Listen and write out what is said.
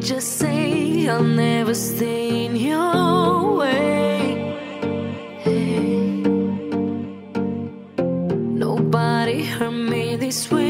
just say I'll never stay in your way. Hey. Nobody hurt me this way.